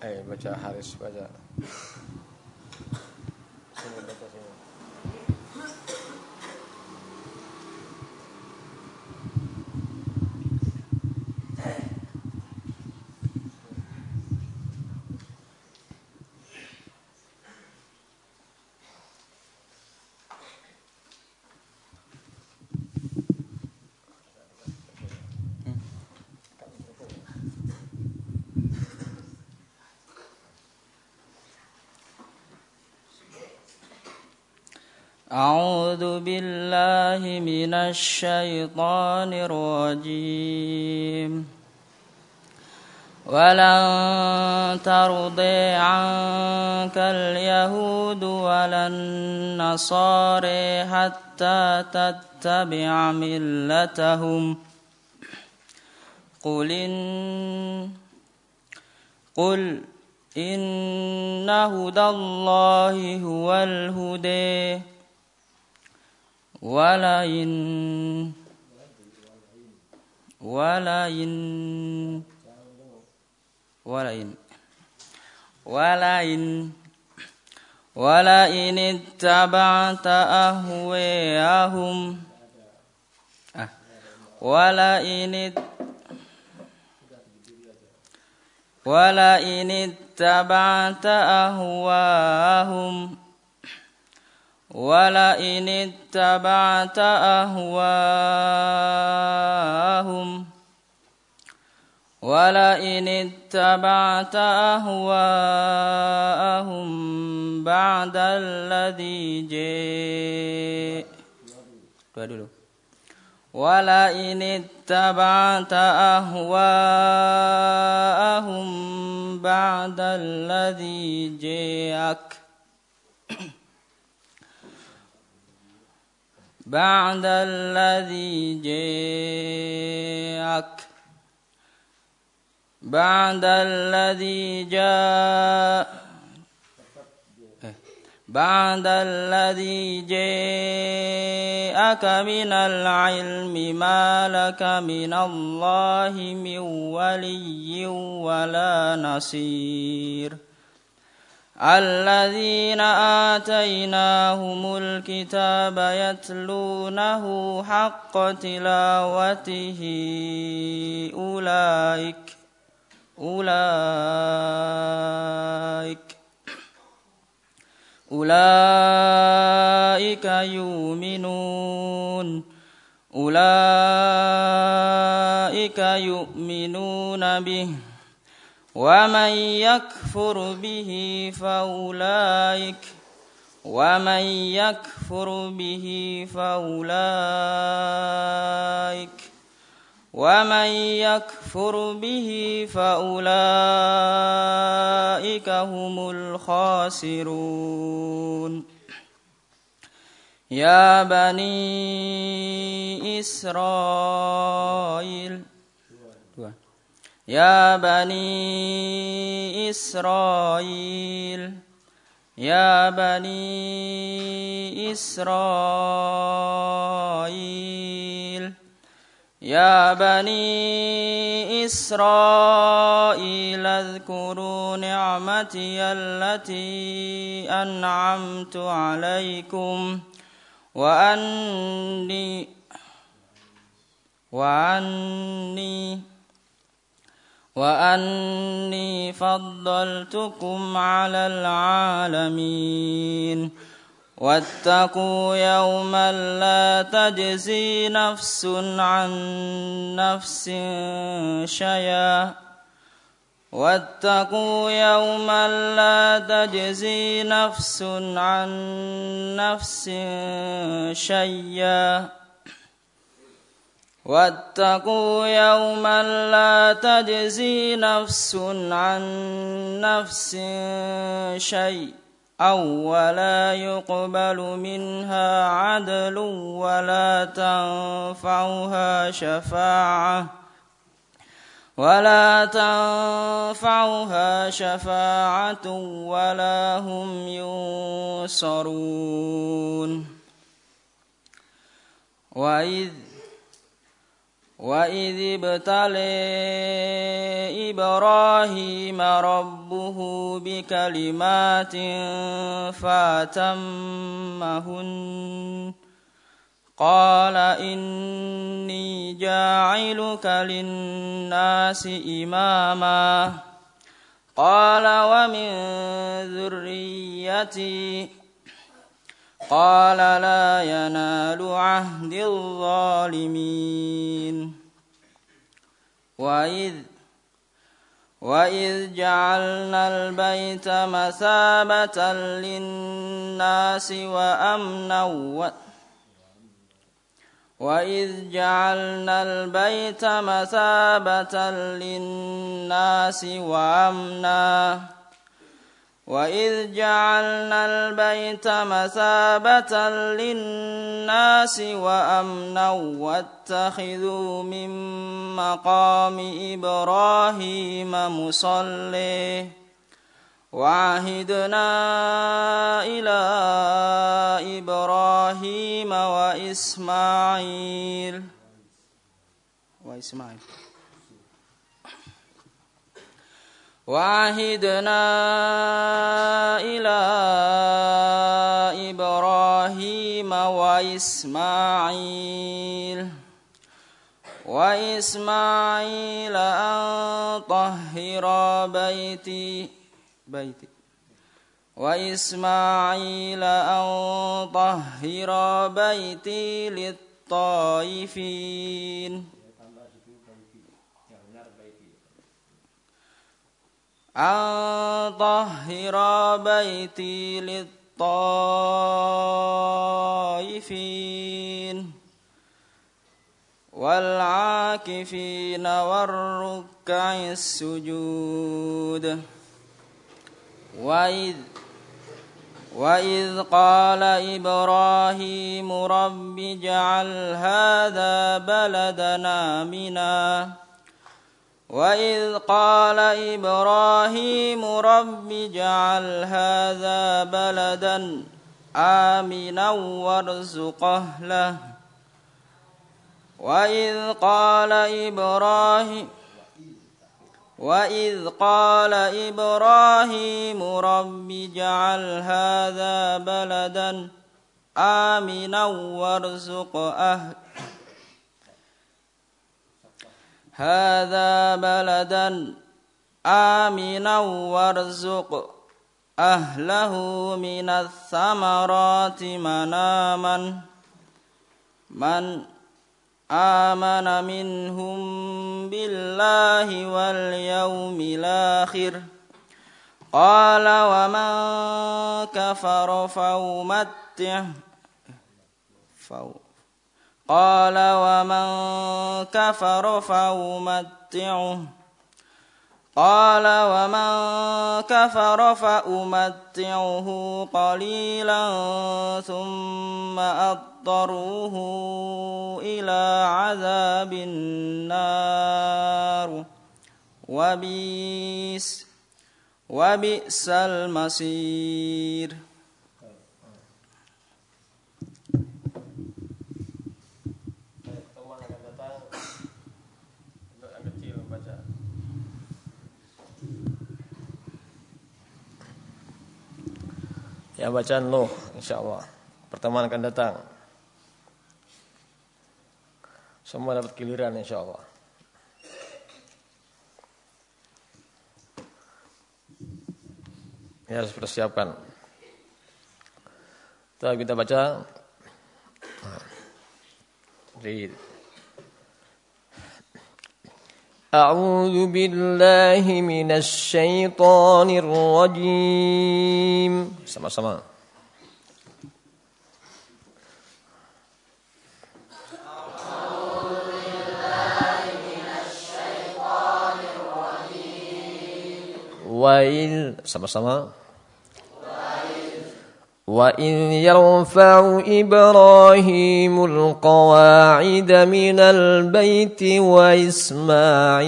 Eh baca Haris baca. أعوذ بالله من الشيطان الرجيم. ولن ترضي عنك اليهود ولا النصارى حتى تتبع ملتهم. قل إن قل إن هدى الله هو الهدي ولئن ولئن ولئن ولئن ولئن اتبعت أهواءهم أه. ولئن ولئن اتبعت أهواءهم ولئن اتبعت أهواءهم ولئن اتبعت أهواءهم بعد الذي جاء. ولئن اتبعت أهواءهم بعد الذي جاءك. بعد الذي جاءك. بعد الذي جاء. بعد الذي جاءك من العلم ما لك من الله من ولي ولا نصير. الذين آتيناهم الكتاب يتلونه حق تلاوته أولئك أولئك أولئك يؤمنون أولئك يؤمنون به. ومن يكفر به فأولئك ومن يكفر به فأولئك ومن يكفر به فأولئك هم الخاسرون يا بني إسرائيل يا بني إسرائيل يا بني إسرائيل يا بني إسرائيل اذكروا نعمتي التي أنعمت عليكم وأني وأني وأني فضلتكم على العالمين واتقوا يوما لا تجزي نفس عن نفس شيئا واتقوا يوما لا تجزي نفس عن نفس شيئا واتقوا يوما لا تجزي نفس عن نفس شيء أو ولا يقبل منها عدل ولا تنفعها شفاعة ولا تنفعها شفاعة ولا هم ينصرون. وإذ وإذ ابتلي إبراهيم ربه بكلمات فأتمهن قال إني جاعلك للناس إماما قال ومن ذريتي قال لا ينال عهد الظالمين. وإذ وإذ جعلنا البيت مثابة للناس وأمنا وإذ جعلنا البيت مثابة للناس وأمنا وإذ جعلنا البيت مثابة للناس وأمنا واتخذوا من مقام إبراهيم مصلي وعهدنا إلى إبراهيم وإسماعيل وإسماعيل وعهدنا إلى إبراهيم وإسماعيل. وإسماعيل أن طهر بيتي بيتي. وإسماعيل أن طهر بيتي للطائفين. أن طهر بيتي للطائفين والعاكفين والركع السجود. وإذ وإذ قال إبراهيم رب اجعل هذا بلدنا آمنا. وإذ قال إبراهيم رب اجعل هذا بلدا آمنا وارزق أهله. وإذ قال إبراهيم وإذ قال إبراهيم رب اجعل هذا بلدا آمنا وارزق أهله. هذا بلدا آمنا وارزق أهله من الثمرات من آمن من آمن منهم بالله واليوم الآخر. قال ومن كفر فأمتعه قال ومن كفر فأمتعه. قال ومن كفر فأمتعه قليلا ثم أضطروه إلى عذاب النار. وبئس وبئس المصير. Ya bacaan Nuh insyaallah. Pertemuan akan datang. Semua dapat giliran insyaallah. Ya harus persiapkan. Kita kita baca Read. أعوذ بالله من الشيطان الرجيم. Sama-sama. وإذ sama-sama. وإذ يرفع إبراهيم القواعد من البيت وإسماعيل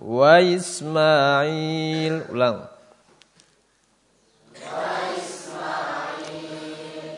wa Ismail. Ulang.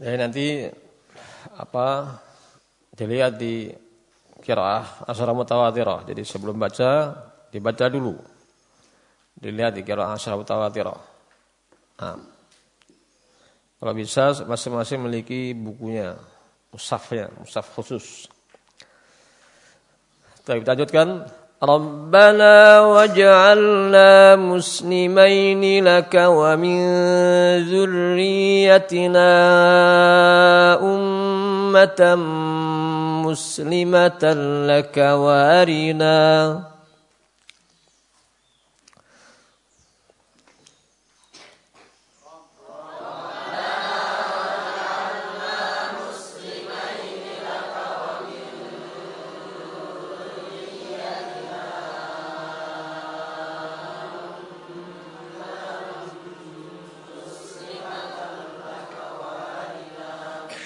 Jadi nanti apa dilihat di kiraah asyara mutawatirah. Jadi sebelum baca dibaca dulu. Dilihat di kiraah asyara mutawatirah. Nah. Kalau bisa masing-masing memiliki bukunya, musafnya, musaf khusus. Kita lanjutkan. ربنا واجعلنا مسلمين لك ومن ذريتنا أمة مسلمة لك وأرنا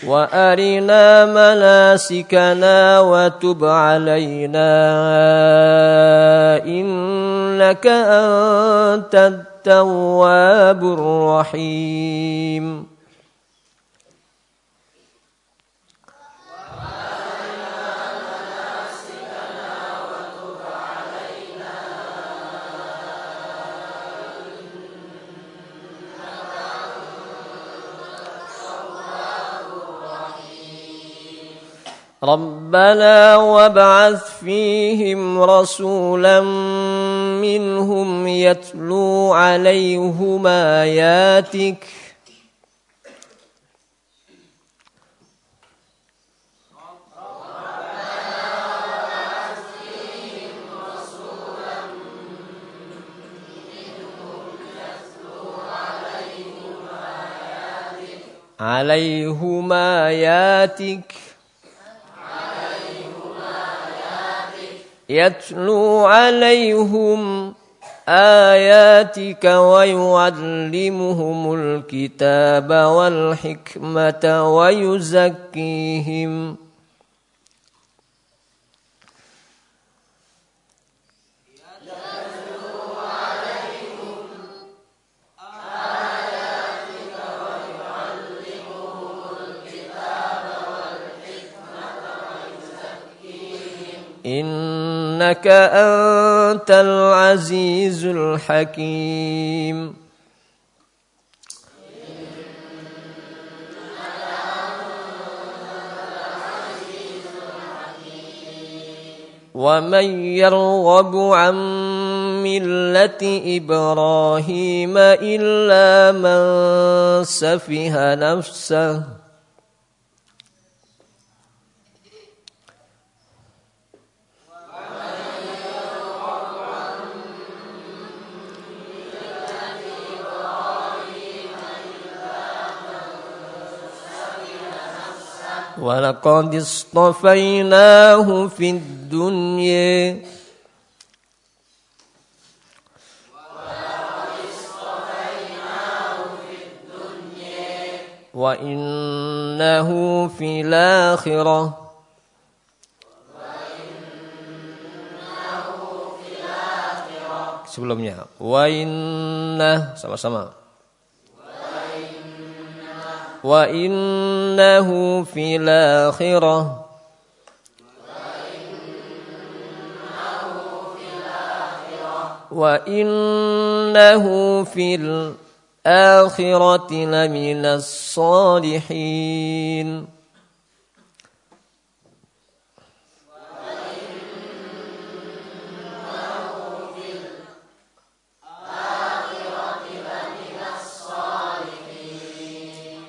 وأرنا مناسكنا وتب علينا. إنك أنت التواب الرحيم. ربنا وابعث فيهم رسولا منهم يتلو عليهم اياتك عليهم آياتك يتلو عليهم آياتك ويعلمهم الكتاب والحكمة ويزكيهم. إنك أنت العزيز الحكيم. ومن يرغب عن ملة إبراهيم إلا من سفه نفسه ولقد اصطفيناه في الدنيا. وإنه في الآخرة. sebelumnya wa inna sama-sama. وإنه في الآخرة وإنه في الآخرة لمن الصالحين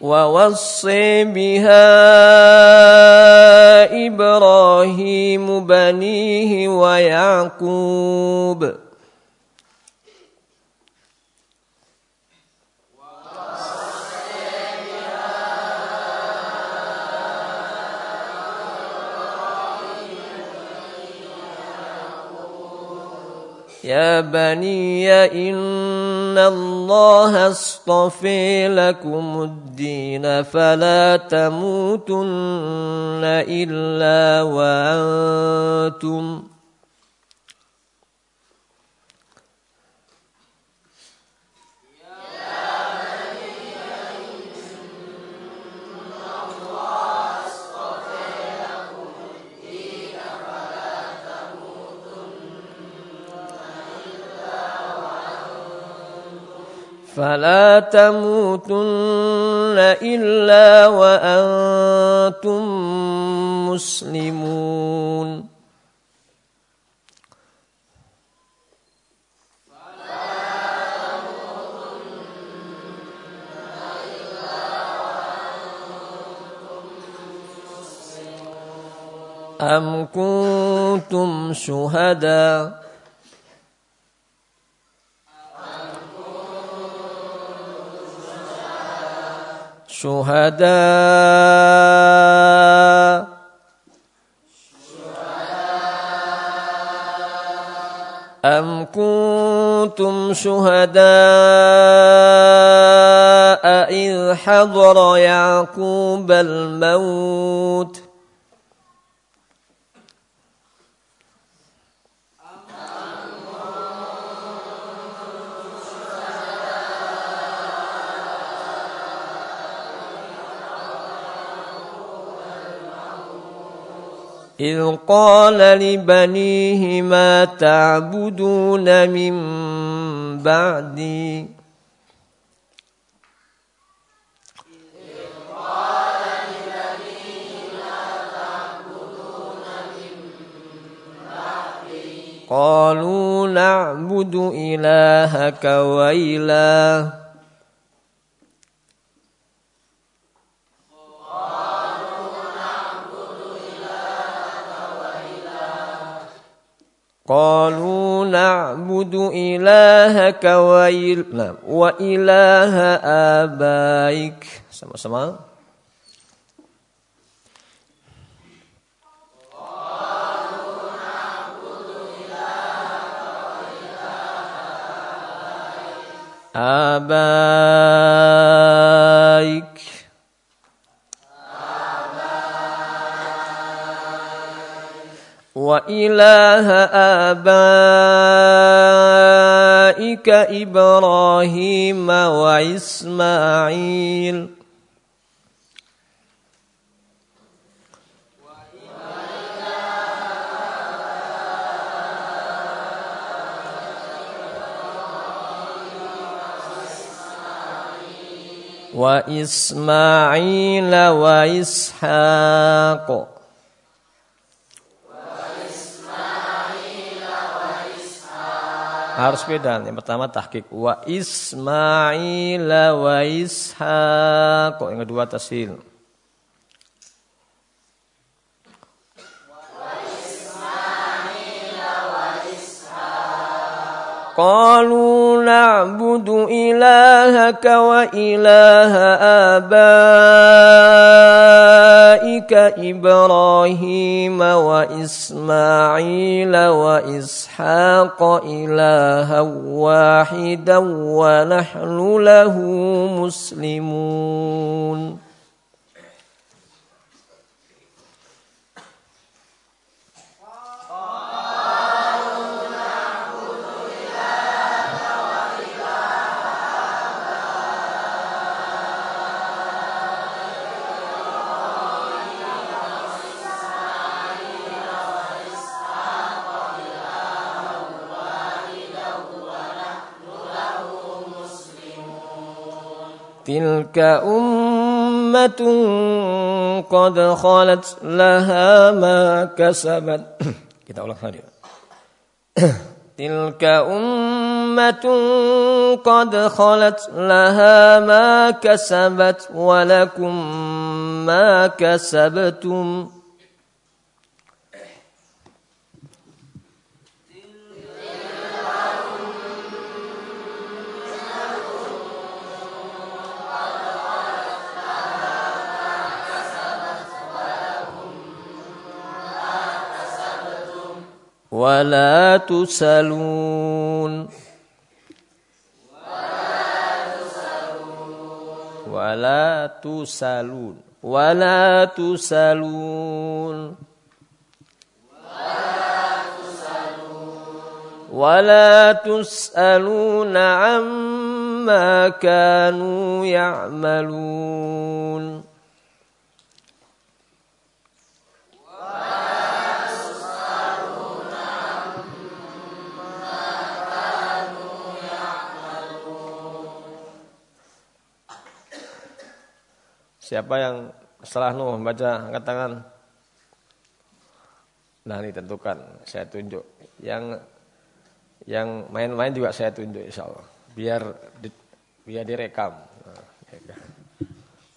ووصي بها إبراهيم بنيه ويعقوب. يا بني إن الله اصطفي لكم الدين فلا تموتن إلا وأنتم فلا تموتن إلا وأنتم مسلمون. أم كنتم شهداء؟ شهداء أم كنتم شهداء إذ حضر يعقوب الموت إذ قال لبنيه ما تعبدون من بعدي؟ قالوا نعبد إلهك وإله قالوا نعبد إلهك وإله آبائك. Sama-sama. آبائك. وإله آبائك إبراهيم وإسماعيل. وإسماعيل وإسحاق. harus beda. Yang pertama tahqiq wa Ismail wa Ishaq. Yang kedua tasil. قالوا نعبد إلهك وإله آبائك كذلك إبراهيم وإسماعيل وإسحاق إلها واحدا ونحن له مسلمون. تلك أمة قد خلت لها ما كسبت kita ulang lagi تلك أمة قد خلت لها ما كسبت ولكم ما كسبتم ولا تسلون ولا تسلون ولا تسلون ولا تسألون عما كانوا يعملون. Siapa yang setelah Nuh membaca angkat tangan? Nah ini tentukan, saya tunjuk. Yang yang main-main juga saya tunjuk insya Allah. Biar di, biar direkam. Nah, ya kan.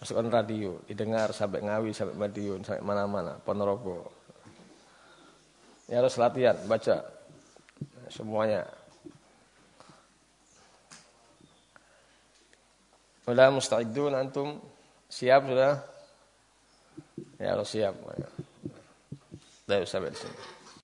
Masukkan radio, didengar sampai Ngawi, sampai Madiun, sampai mana-mana, Ponorogo. Ya harus latihan, baca semuanya. Udah musta'idun antum SIAP, ¿verdad? Ya lo SIAP, bueno. Debe saberse.